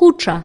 dokucza